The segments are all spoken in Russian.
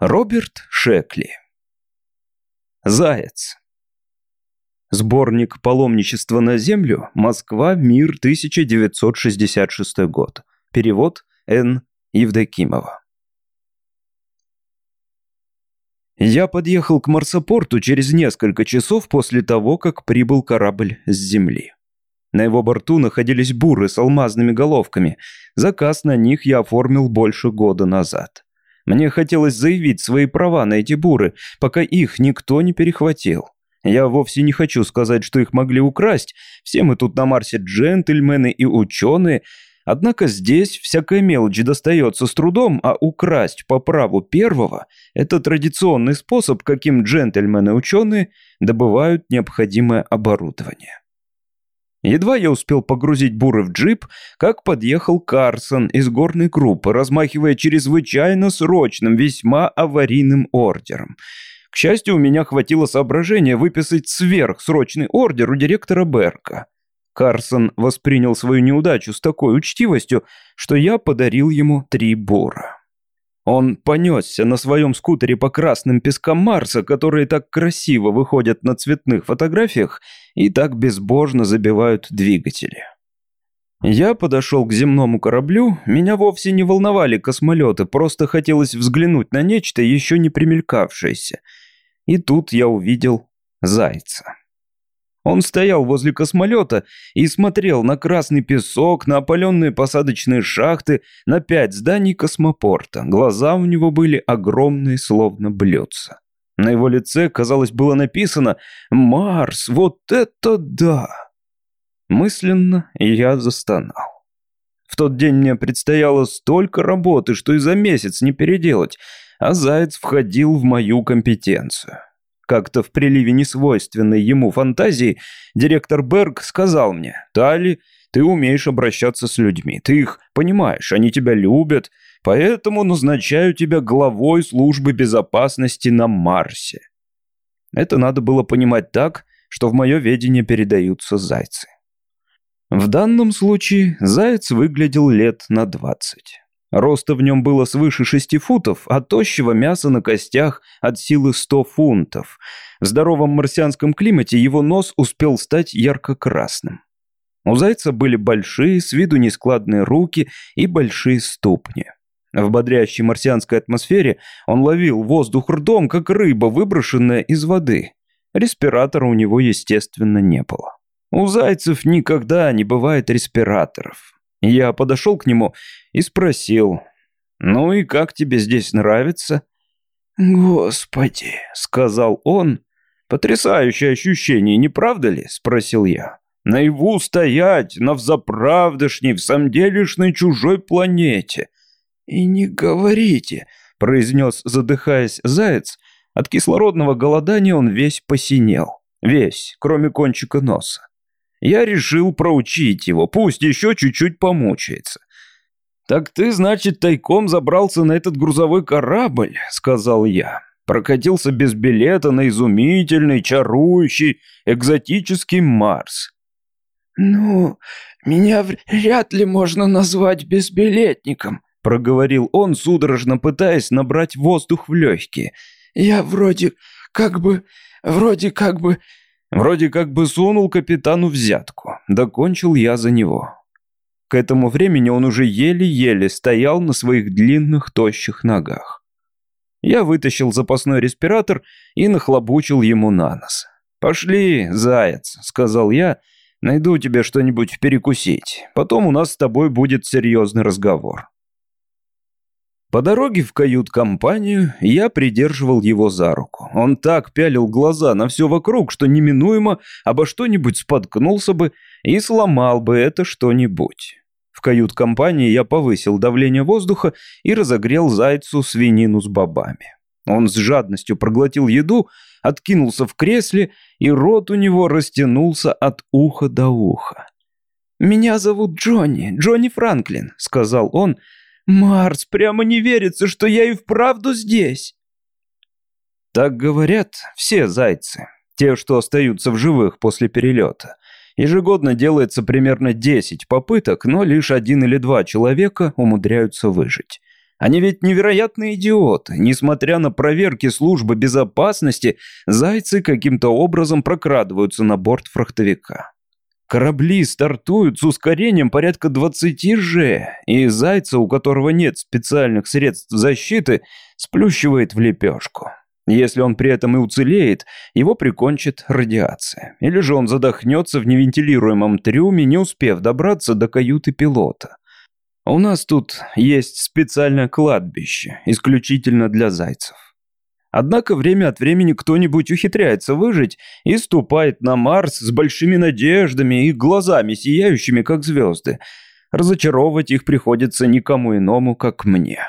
Роберт Шекли. Заяц. Сборник «Паломничество на землю. Москва. Мир. 1966 год». Перевод Н. Евдокимова. Я подъехал к Марсопорту через несколько часов после того, как прибыл корабль с Земли. На его борту находились буры с алмазными головками. Заказ на них я оформил больше года назад. Мне хотелось заявить свои права на эти буры, пока их никто не перехватил. Я вовсе не хочу сказать, что их могли украсть. Все мы тут на Марсе джентльмены и ученые. Однако здесь всякая мелочь достается с трудом, а украсть по праву первого – это традиционный способ, каким джентльмены-ученые добывают необходимое оборудование. Едва я успел погрузить буры в джип, как подъехал Карсон из горной группы, размахивая чрезвычайно срочным, весьма аварийным ордером. К счастью, у меня хватило соображения выписать сверхсрочный ордер у директора Берка. Карсон воспринял свою неудачу с такой учтивостью, что я подарил ему три бура. Он понесся на своем скутере по красным пескам Марса, которые так красиво выходят на цветных фотографиях и так безбожно забивают двигатели. Я подошел к земному кораблю, меня вовсе не волновали космолеты, просто хотелось взглянуть на нечто, еще не примелькавшееся. И тут я увидел зайца. Он стоял возле космолета и смотрел на красный песок, на опаленные посадочные шахты, на пять зданий космопорта. Глаза у него были огромные, словно блюдца. На его лице, казалось, было написано «Марс, вот это да!». Мысленно я застонал. В тот день мне предстояло столько работы, что и за месяц не переделать, а Заяц входил в мою компетенцию. Как-то в приливе несвойственной ему фантазии директор Берг сказал мне, «Тали, ты умеешь обращаться с людьми, ты их понимаешь, они тебя любят, поэтому назначаю тебя главой службы безопасности на Марсе». Это надо было понимать так, что в мое ведение передаются зайцы. В данном случае заяц выглядел лет на двадцать. Роста в нем было свыше шести футов, а тощего мяса на костях от силы сто фунтов. В здоровом марсианском климате его нос успел стать ярко-красным. У зайца были большие, с виду нескладные руки и большие ступни. В бодрящей марсианской атмосфере он ловил воздух ртом, как рыба, выброшенная из воды. Респиратора у него, естественно, не было. У зайцев никогда не бывает респираторов. Я подошел к нему и спросил, «Ну и как тебе здесь нравится?» «Господи», — сказал он, «потрясающее ощущение, не правда ли?» — спросил я. «Наяву стоять на взаправдышней, в самделишной чужой планете». «И не говорите», — произнес, задыхаясь, заяц. От кислородного голодания он весь посинел. Весь, кроме кончика носа. Я решил проучить его, пусть еще чуть-чуть помучается. «Так ты, значит, тайком забрался на этот грузовой корабль», — сказал я. Прокатился без билета на изумительный, чарующий, экзотический Марс. «Ну, меня вряд ли можно назвать безбилетником», — проговорил он, судорожно пытаясь набрать воздух в легкие. «Я вроде как бы... вроде как бы Вроде как бы сунул капитану взятку. Докончил я за него. К этому времени он уже еле-еле стоял на своих длинных тощих ногах. Я вытащил запасной респиратор и нахлобучил ему на нос. «Пошли, заяц», — сказал я, — «найду тебе что-нибудь перекусить. Потом у нас с тобой будет серьезный разговор». По дороге в кают-компанию я придерживал его за руку. Он так пялил глаза на все вокруг, что неминуемо обо что-нибудь споткнулся бы и сломал бы это что-нибудь. В кают-компании я повысил давление воздуха и разогрел зайцу свинину с бобами. Он с жадностью проглотил еду, откинулся в кресле, и рот у него растянулся от уха до уха. «Меня зовут Джонни, Джонни Франклин», — сказал он, — «Марс, прямо не верится, что я и вправду здесь!» Так говорят все зайцы, те, что остаются в живых после перелета. Ежегодно делается примерно 10 попыток, но лишь один или два человека умудряются выжить. Они ведь невероятные идиоты. Несмотря на проверки службы безопасности, зайцы каким-то образом прокрадываются на борт фрахтовика. Корабли стартуют с ускорением порядка 20 же, и зайца, у которого нет специальных средств защиты, сплющивает в лепешку. Если он при этом и уцелеет, его прикончит радиация. Или же он задохнется в невентилируемом трюме, не успев добраться до каюты пилота. У нас тут есть специальное кладбище, исключительно для зайцев. Однако время от времени кто-нибудь ухитряется выжить и ступает на Марс с большими надеждами и глазами, сияющими как звезды. Разочаровывать их приходится никому иному, как мне.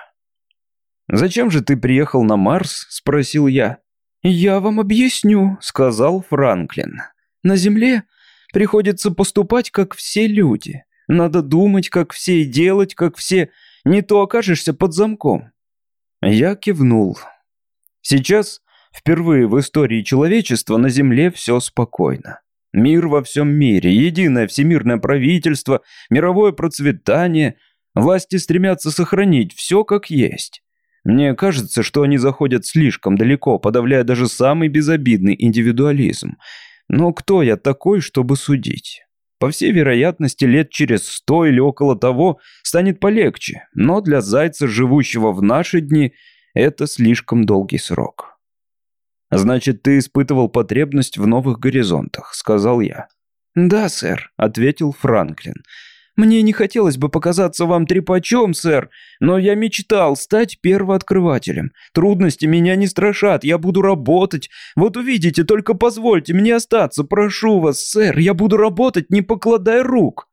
«Зачем же ты приехал на Марс?» – спросил я. «Я вам объясню», – сказал Франклин. «На Земле приходится поступать, как все люди. Надо думать, как все, и делать, как все. Не то окажешься под замком». Я кивнул. Сейчас, впервые в истории человечества, на Земле все спокойно. Мир во всем мире, единое всемирное правительство, мировое процветание. Власти стремятся сохранить все как есть. Мне кажется, что они заходят слишком далеко, подавляя даже самый безобидный индивидуализм. Но кто я такой, чтобы судить? По всей вероятности, лет через сто или около того станет полегче, но для зайца, живущего в наши дни – это слишком долгий срок. «Значит, ты испытывал потребность в новых горизонтах», — сказал я. «Да, сэр», — ответил Франклин. «Мне не хотелось бы показаться вам трепачом, сэр, но я мечтал стать первооткрывателем. Трудности меня не страшат, я буду работать. Вот увидите, только позвольте мне остаться, прошу вас, сэр, я буду работать, не покладая рук».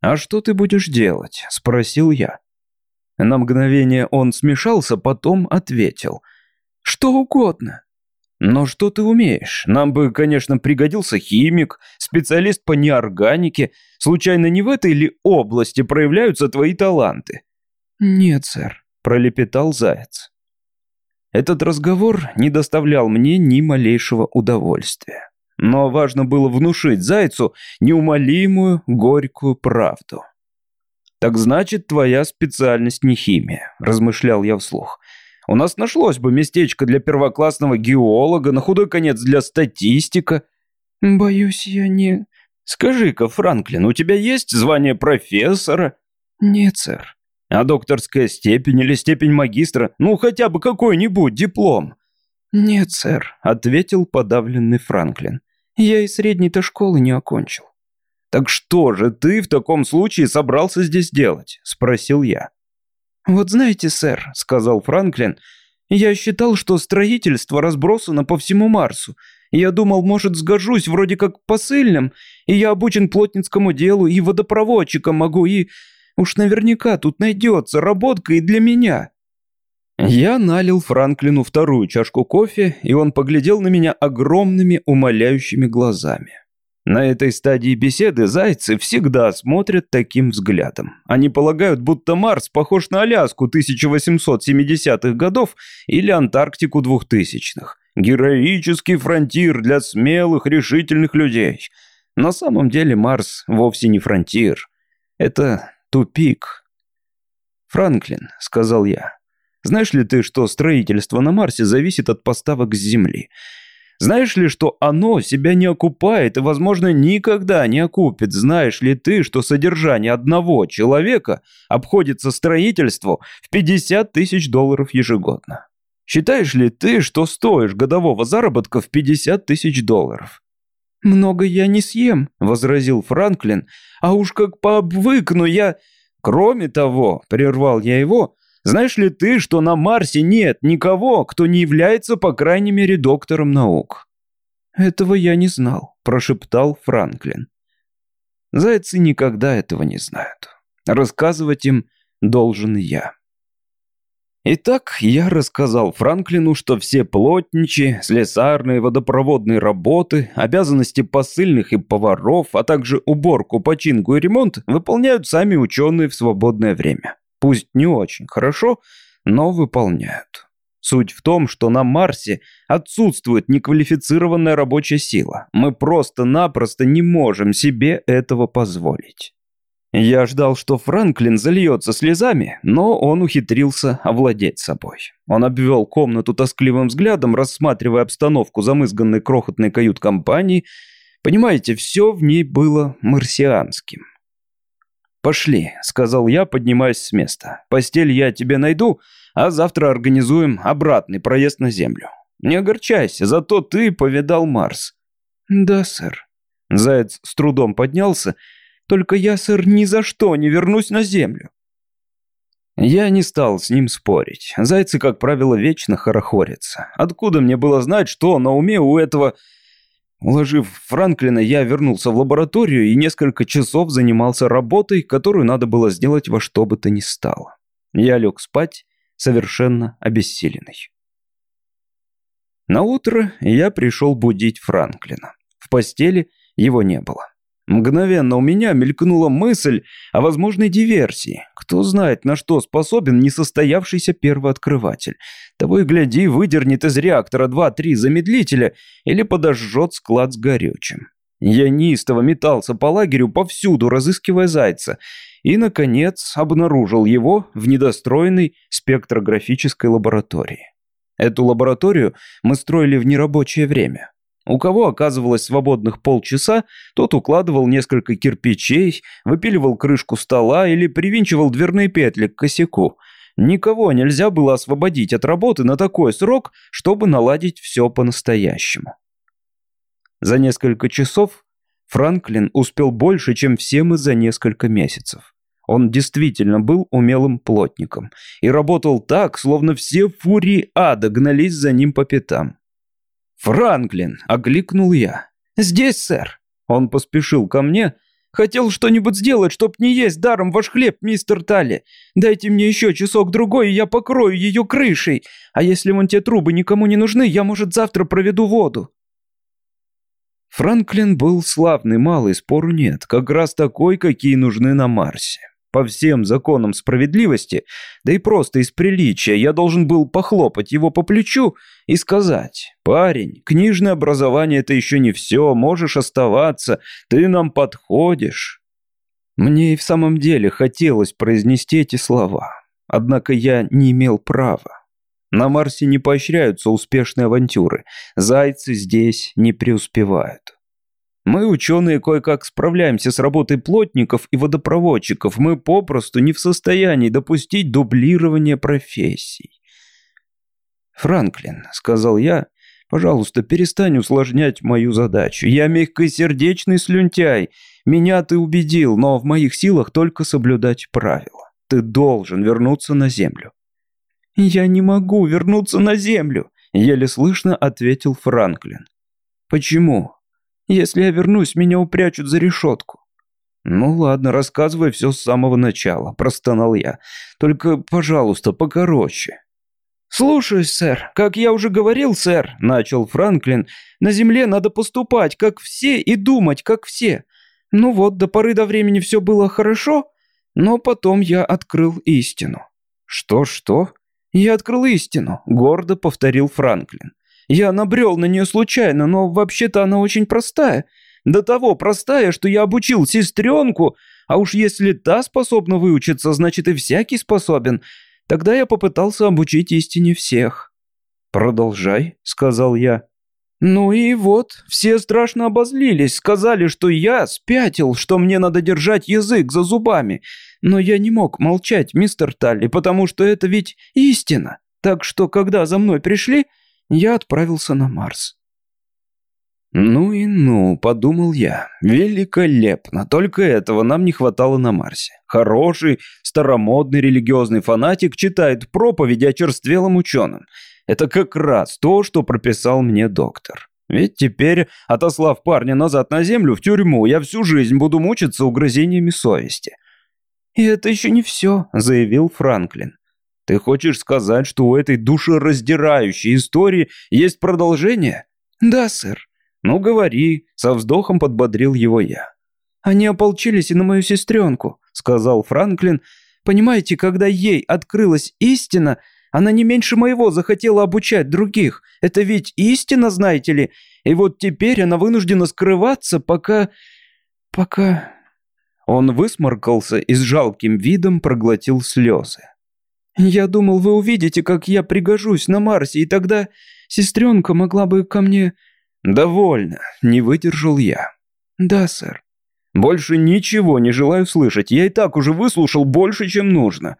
«А что ты будешь делать?» — спросил я. На мгновение он смешался, потом ответил. «Что угодно». «Но что ты умеешь? Нам бы, конечно, пригодился химик, специалист по неорганике. Случайно не в этой ли области проявляются твои таланты?» «Нет, сэр», — пролепетал Заяц. Этот разговор не доставлял мне ни малейшего удовольствия. Но важно было внушить Зайцу неумолимую, горькую правду. «Так значит, твоя специальность не химия», – размышлял я вслух. «У нас нашлось бы местечко для первоклассного геолога, на худой конец для статистика». «Боюсь, я не...» «Скажи-ка, Франклин, у тебя есть звание профессора?» «Нет, сэр». «А докторская степень или степень магистра? Ну, хотя бы какой-нибудь диплом?» «Нет, сэр», — ответил подавленный Франклин. «Я и средней-то школы не окончил». «Так что же ты в таком случае собрался здесь делать?» – спросил я. «Вот знаете, сэр», – сказал Франклин, – «я считал, что строительство разбросано по всему Марсу. Я думал, может, сгожусь вроде как посыльным, и я обучен плотницкому делу, и водопроводчиком могу, и... Уж наверняка тут найдется работка и для меня». Я налил Франклину вторую чашку кофе, и он поглядел на меня огромными умоляющими глазами. На этой стадии беседы зайцы всегда смотрят таким взглядом. Они полагают, будто Марс похож на Аляску 1870-х годов или Антарктику 2000-х. Героический фронтир для смелых, решительных людей. На самом деле Марс вовсе не фронтир. Это тупик. «Франклин», — сказал я, — «знаешь ли ты, что строительство на Марсе зависит от поставок с Земли?» Знаешь ли, что оно себя не окупает и, возможно, никогда не окупит? Знаешь ли ты, что содержание одного человека обходится строительству в 50 тысяч долларов ежегодно? Считаешь ли ты, что стоишь годового заработка в 50 тысяч долларов? «Много я не съем», — возразил Франклин. «А уж как пообвыкну я...» «Кроме того», — прервал я его, знаешь ли ты, что на Марсе нет никого, кто не является, по крайней мере, доктором наук?» «Этого я не знал», – прошептал Франклин. «Зайцы никогда этого не знают. Рассказывать им должен я». Итак, я рассказал Франклину, что все плотничьи, слесарные, водопроводные работы, обязанности посыльных и поваров, а также уборку, починку и ремонт выполняют сами ученые в свободное время. Пусть не очень хорошо, но выполняют. Суть в том, что на Марсе отсутствует неквалифицированная рабочая сила. Мы просто-напросто не можем себе этого позволить. Я ждал, что Франклин зальется слезами, но он ухитрился овладеть собой. Он обвел комнату тоскливым взглядом, рассматривая обстановку замызганной крохотной кают-компании. Понимаете, все в ней было марсианским. «Пошли», — сказал я, поднимаясь с места. «Постель я тебе найду, а завтра организуем обратный проезд на Землю. Не огорчайся, зато ты повидал Марс». «Да, сэр». Заяц с трудом поднялся только я, сэр, ни за что не вернусь на землю». Я не стал с ним спорить. Зайцы, как правило, вечно хорохорятся. Откуда мне было знать, что на уме у этого... Уложив Франклина, я вернулся в лабораторию и несколько часов занимался работой, которую надо было сделать во что бы то ни стало. Я лег спать, совершенно обессиленный. На утро я пришел будить Франклина. В постели его не было. Мгновенно у меня мелькнула мысль о возможной диверсии. Кто знает, на что способен несостоявшийся первооткрыватель. Того и гляди, выдернет из реактора 2-3 замедлителя или подожжет склад с горючим. Я неистово метался по лагерю повсюду, разыскивая зайца, и, наконец, обнаружил его в недостроенной спектрографической лаборатории. Эту лабораторию мы строили в нерабочее время. У кого оказывалось свободных полчаса, тот укладывал несколько кирпичей, выпиливал крышку стола или привинчивал дверные петли к косяку. Никого нельзя было освободить от работы на такой срок, чтобы наладить все по-настоящему. За несколько часов Франклин успел больше, чем все мы за несколько месяцев. Он действительно был умелым плотником и работал так, словно все фурии ада гнались за ним по пятам. «Франклин!» – окликнул я. «Здесь, сэр!» Он поспешил ко мне. «Хотел что-нибудь сделать, чтоб не есть даром ваш хлеб, мистер Талли. Дайте мне еще часок-другой, и я покрою ее крышей. А если вон те трубы никому не нужны, я, может, завтра проведу воду». Франклин был славный малый, спору нет, как раз такой, какие нужны на Марсе. По всем законам справедливости, да и просто из приличия, я должен был похлопать его по плечу и сказать, «Парень, книжное образование – это еще не все, можешь оставаться, ты нам подходишь». Мне и в самом деле хотелось произнести эти слова, однако я не имел права. На Марсе не поощряются успешные авантюры, зайцы здесь не преуспевают. Мы, ученые, кое-как справляемся с работой плотников и водопроводчиков. Мы попросту не в состоянии допустить дублирования профессий. «Франклин», — сказал я, — «пожалуйста, перестань усложнять мою задачу. Я мягкосердечный слюнтяй. Меня ты убедил, но в моих силах только соблюдать правила. Ты должен вернуться на Землю». «Я не могу вернуться на Землю», — еле слышно ответил Франклин. «Почему?» Если я вернусь, меня упрячут за решетку». «Ну ладно, рассказывай все с самого начала», – простонал я. «Только, пожалуйста, покороче». «Слушаюсь, сэр. Как я уже говорил, сэр», – начал Франклин, – «на земле надо поступать, как все, и думать, как все. Ну вот, до поры до времени все было хорошо, но потом я открыл истину». «Что-что?» «Я открыл истину», – гордо повторил Франклин. Я набрел на нее случайно, но вообще-то она очень простая. До того простая, что я обучил сестренку, а уж если та способна выучиться, значит и всякий способен. Тогда я попытался обучить истине всех». «Продолжай», — сказал я. «Ну и вот, все страшно обозлились, сказали, что я спятил, что мне надо держать язык за зубами. Но я не мог молчать, мистер Талли, потому что это ведь истина. Так что, когда за мной пришли, я отправился на Марс. «Ну и ну», — подумал я, — «великолепно, только этого нам не хватало на Марсе. Хороший, старомодный религиозный фанатик читает проповеди о черствелом ученом. Это как раз то, что прописал мне доктор. Ведь теперь, отослав парня назад на землю, в тюрьму, я всю жизнь буду мучиться угрызениями совести». «И это еще не все», — заявил Франклин. Ты хочешь сказать, что у этой душераздирающей истории есть продолжение? Да, сэр. Ну, говори, со вздохом подбодрил его я. Они ополчились и на мою сестренку, сказал Франклин. Понимаете, когда ей открылась истина, она не меньше моего захотела обучать других. Это ведь истина, знаете ли. И вот теперь она вынуждена скрываться, пока... пока... Он высморкался и с жалким видом проглотил слезы. «Я думал, вы увидите, как я пригожусь на Марсе, и тогда сестренка могла бы ко мне...» «Довольно», — не выдержал я. «Да, сэр». «Больше ничего не желаю слышать. Я и так уже выслушал больше, чем нужно».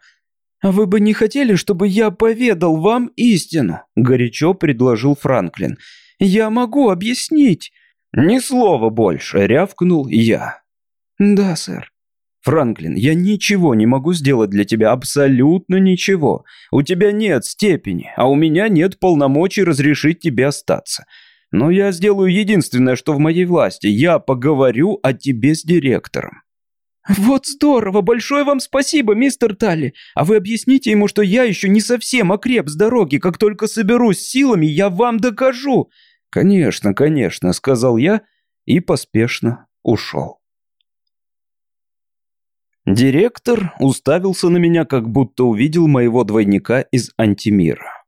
«А вы бы не хотели, чтобы я поведал вам истину?» — горячо предложил Франклин. «Я могу объяснить». «Ни слова больше», — рявкнул я. «Да, сэр». «Франклин, я ничего не могу сделать для тебя, абсолютно ничего. У тебя нет степени, а у меня нет полномочий разрешить тебе остаться. Но я сделаю единственное, что в моей власти. Я поговорю о тебе с директором». «Вот здорово! Большое вам спасибо, мистер Талли! А вы объясните ему, что я еще не совсем окреп с дороги. Как только соберусь силами, я вам докажу!» «Конечно, конечно», — сказал я и поспешно ушел. Директор уставился на меня, как будто увидел моего двойника из антимира.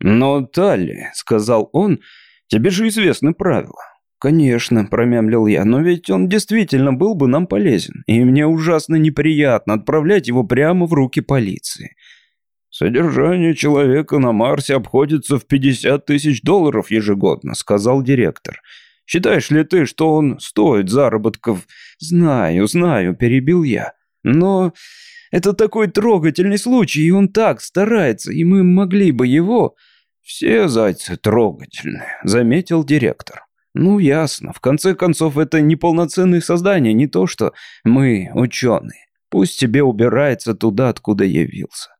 «Но, Талли», — сказал он, — «тебе же известны правила». «Конечно», — промямлил я, — «но ведь он действительно был бы нам полезен, и мне ужасно неприятно отправлять его прямо в руки полиции». «Содержание человека на Марсе обходится в 50 тысяч долларов ежегодно», — сказал директор. Считаешь ли ты, что он стоит заработков? Знаю, знаю, перебил я. Но это такой трогательный случай, и он так старается, и мы могли бы его... Все зайцы трогательные, заметил директор. Ну, ясно. В конце концов, это неполноценные создания, не то что мы, ученые. Пусть тебе убирается туда, откуда явился.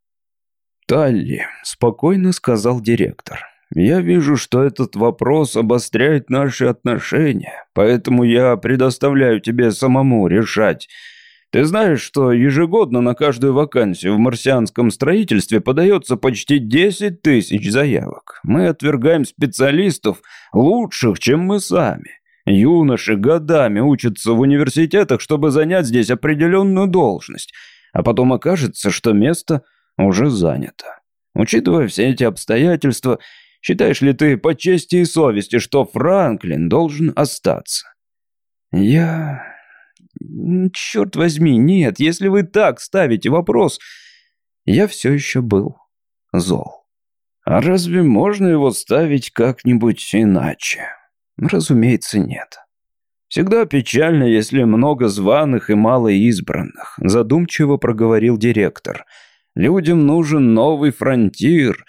«Талли», — спокойно сказал директор, я вижу, что этот вопрос обостряет наши отношения, поэтому я предоставляю тебе самому решать. Ты знаешь, что ежегодно на каждую вакансию в марсианском строительстве подается почти 10 тысяч заявок. Мы отвергаем специалистов лучших, чем мы сами. Юноши годами учатся в университетах, чтобы занять здесь определенную должность, а потом окажется, что место уже занято. Учитывая все эти обстоятельства, Считаешь ли ты по чести и совести, что Франклин должен остаться?» «Я... Черт возьми, нет, если вы так ставите вопрос...» Я все еще был зол. «А разве можно его ставить как-нибудь иначе?» «Разумеется, нет». «Всегда печально, если много званых и мало избранных», задумчиво проговорил директор. «Людям нужен новый фронтир,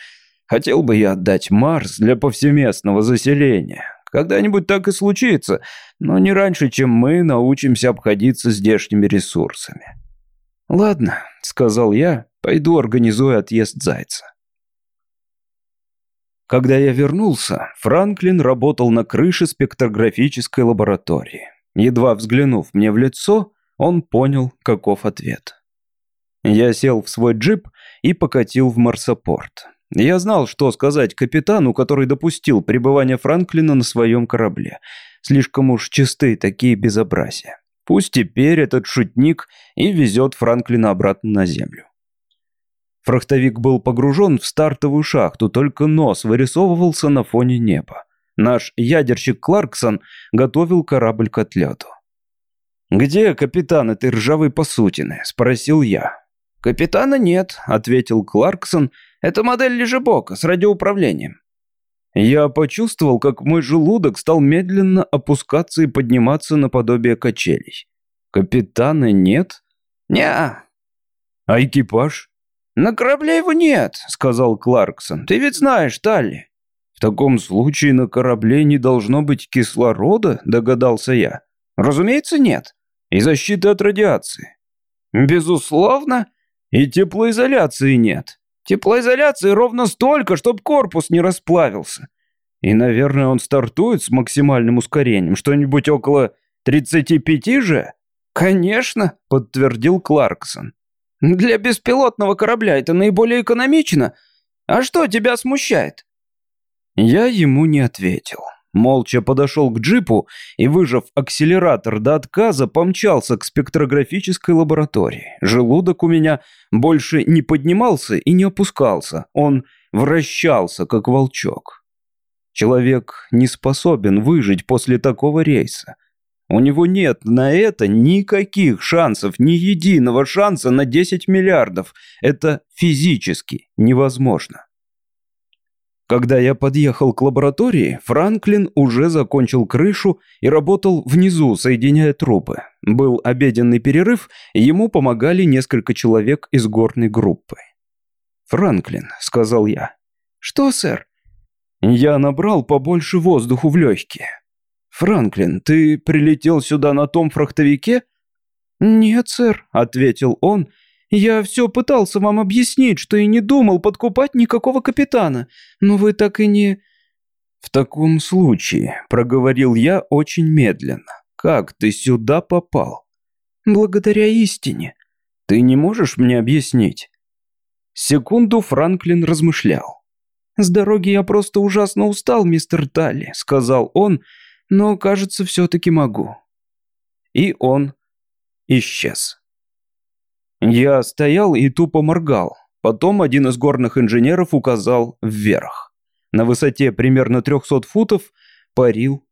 Хотел бы я отдать Марс для повсеместного заселения. Когда-нибудь так и случится, но не раньше, чем мы научимся обходиться здешними ресурсами. «Ладно», — сказал я, — «пойду организую отъезд Зайца». Когда я вернулся, Франклин работал на крыше спектрографической лаборатории. Едва взглянув мне в лицо, он понял, каков ответ. Я сел в свой джип и покатил в Марсопорт. Я знал, что сказать капитану, который допустил пребывание Франклина на своем корабле. Слишком уж чисты такие безобразия. Пусть теперь этот шутник и везет Франклина обратно на землю. Фрахтовик был погружен в стартовую шахту, только нос вырисовывался на фоне неба. Наш ядерщик Кларксон готовил корабль к отлету. «Где капитан этой ржавой посутины?» – спросил я. «Капитана нет», – ответил Кларксон – это модель лежебока с радиоуправлением». Я почувствовал, как мой желудок стал медленно опускаться и подниматься наподобие качелей. Капитана нет? не А экипаж? На корабле его нет, сказал Кларксон. Ты ведь знаешь, Талли. В таком случае на корабле не должно быть кислорода, догадался я. Разумеется, нет. И защиты от радиации. Безусловно. И теплоизоляции нет. Теплоизоляции ровно столько, чтобы корпус не расплавился. И, наверное, он стартует с максимальным ускорением, что-нибудь около 35 же? Конечно, подтвердил Кларксон. Для беспилотного корабля это наиболее экономично. А что тебя смущает? Я ему не ответил. Молча подошел к джипу и, выжав акселератор до отказа, помчался к спектрографической лаборатории. Желудок у меня больше не поднимался и не опускался. Он вращался, как волчок. Человек не способен выжить после такого рейса. У него нет на это никаких шансов, ни единого шанса на 10 миллиардов. Это физически невозможно. Когда я подъехал к лаборатории, Франклин уже закончил крышу и работал внизу, соединяя трубы. Был обеденный перерыв, и ему помогали несколько человек из горной группы. «Франклин», — сказал я. «Что, сэр?» «Я набрал побольше воздуху в легкие». «Франклин, ты прилетел сюда на том фрахтовике?» «Нет, сэр», — ответил он, — я все пытался вам объяснить, что и не думал подкупать никакого капитана, но вы так и не...» «В таком случае», — проговорил я очень медленно, — «как ты сюда попал?» «Благодаря истине». «Ты не можешь мне объяснить?» Секунду Франклин размышлял. «С дороги я просто ужасно устал, мистер Талли», — сказал он, — «но, кажется, все-таки могу». И он исчез. Я стоял и тупо моргал. Потом один из горных инженеров указал вверх. На высоте примерно 300 футов парил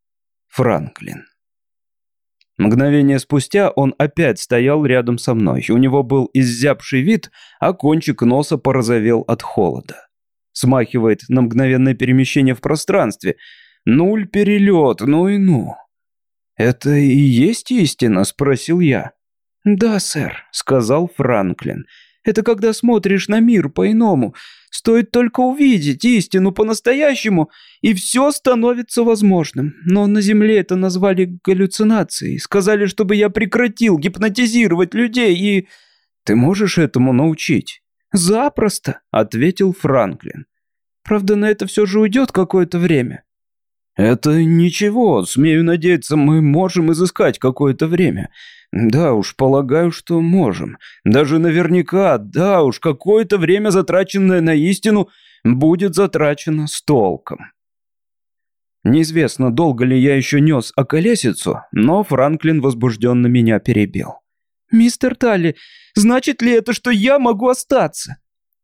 Франклин. Мгновение спустя он опять стоял рядом со мной. У него был иззябший вид, а кончик носа порозовел от холода. Смахивает на мгновенное перемещение в пространстве. Нуль перелет, ну и ну. «Это и есть истина?» – спросил я. «Да, сэр», — сказал Франклин. «Это когда смотришь на мир по-иному. Стоит только увидеть истину по-настоящему, и все становится возможным. Но на Земле это назвали галлюцинацией. Сказали, чтобы я прекратил гипнотизировать людей и...» «Ты можешь этому научить?» «Запросто», — ответил Франклин. «Правда, на это все же уйдет какое-то время». «Это ничего, смею надеяться, мы можем изыскать какое-то время. Да уж, полагаю, что можем. Даже наверняка, да уж, какое-то время, затраченное на истину, будет затрачено с толком». Неизвестно, долго ли я еще нес околесицу, но Франклин возбужденно меня перебил. «Мистер Талли, значит ли это, что я могу остаться?»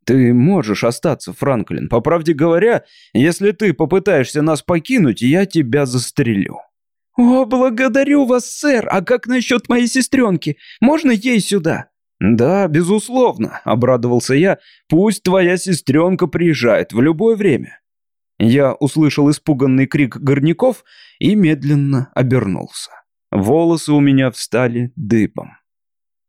«Ты можешь остаться, Франклин. По правде говоря, если ты попытаешься нас покинуть, я тебя застрелю». «О, благодарю вас, сэр! А как насчет моей сестренки? Можно ей сюда?» «Да, безусловно», — обрадовался я. «Пусть твоя сестренка приезжает в любое время». Я услышал испуганный крик горняков и медленно обернулся. Волосы у меня встали дыбом.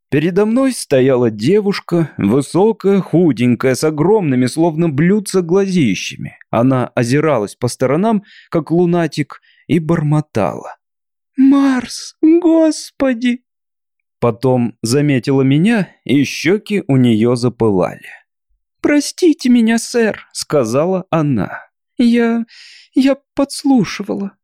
Передо мной стояла девушка, высокая, худенькая, с огромными, словно блюдца, глазищами. Она озиралась по сторонам, как лунатик, и бормотала. «Марс, господи!» Потом заметила меня, и щеки у нее запылали. «Простите меня, сэр», — сказала она. «Я... я подслушивала».